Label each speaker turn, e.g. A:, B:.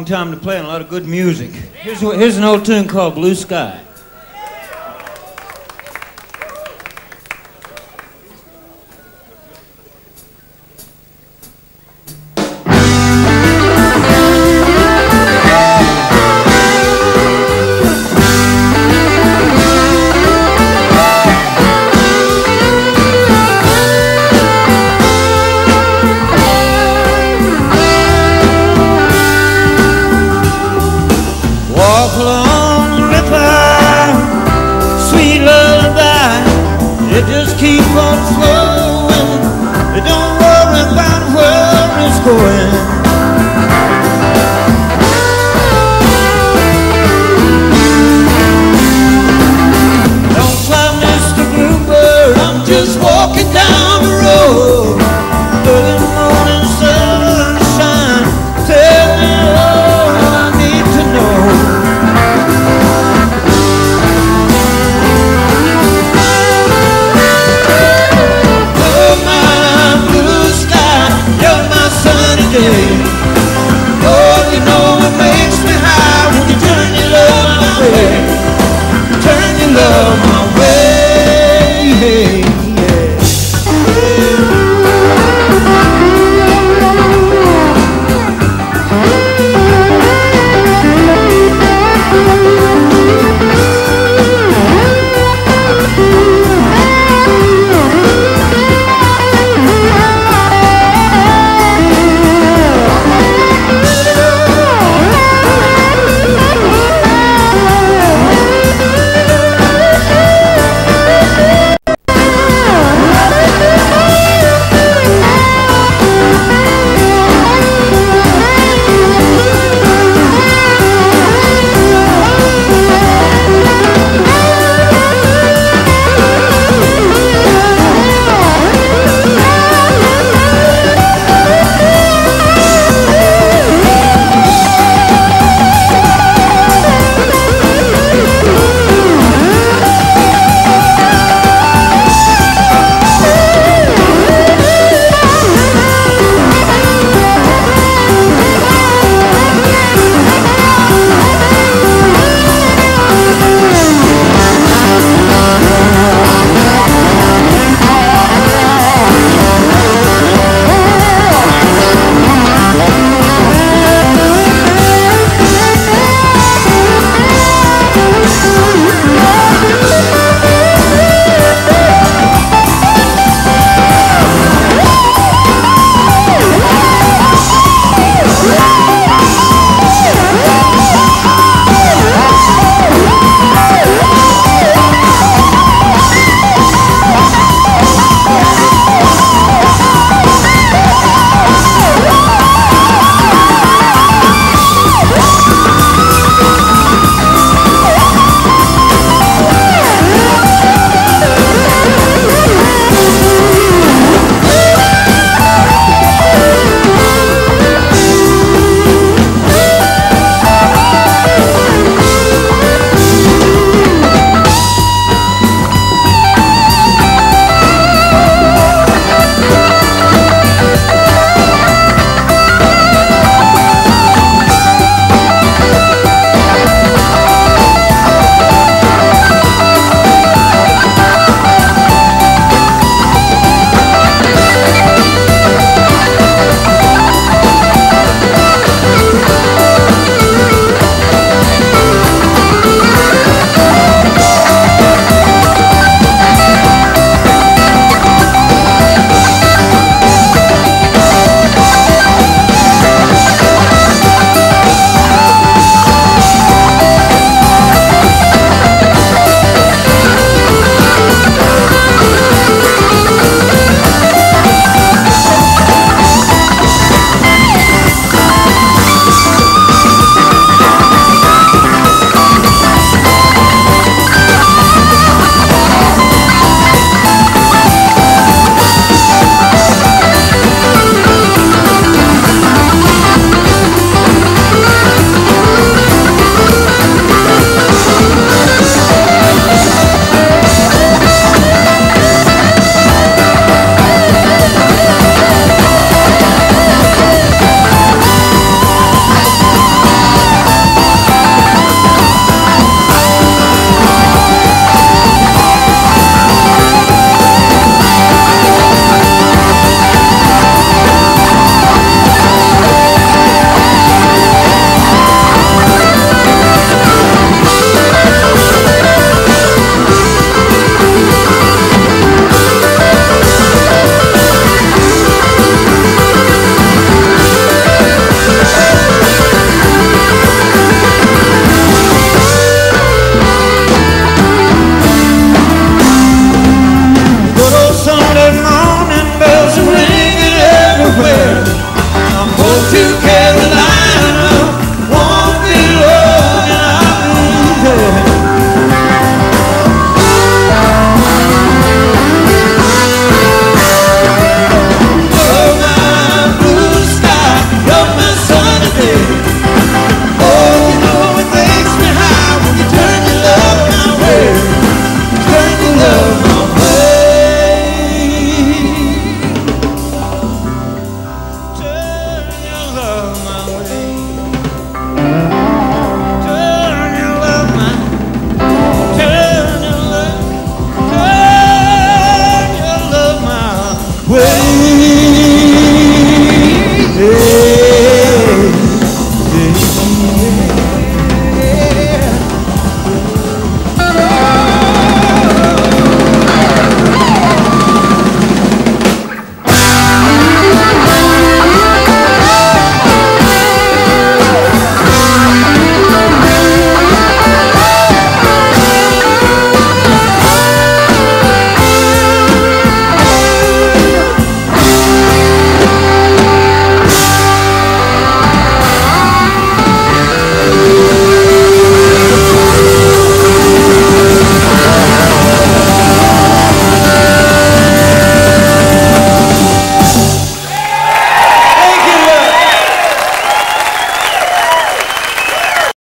A: long time to play and a lot of good music. Here's, here's an old tune called Blue Sky. going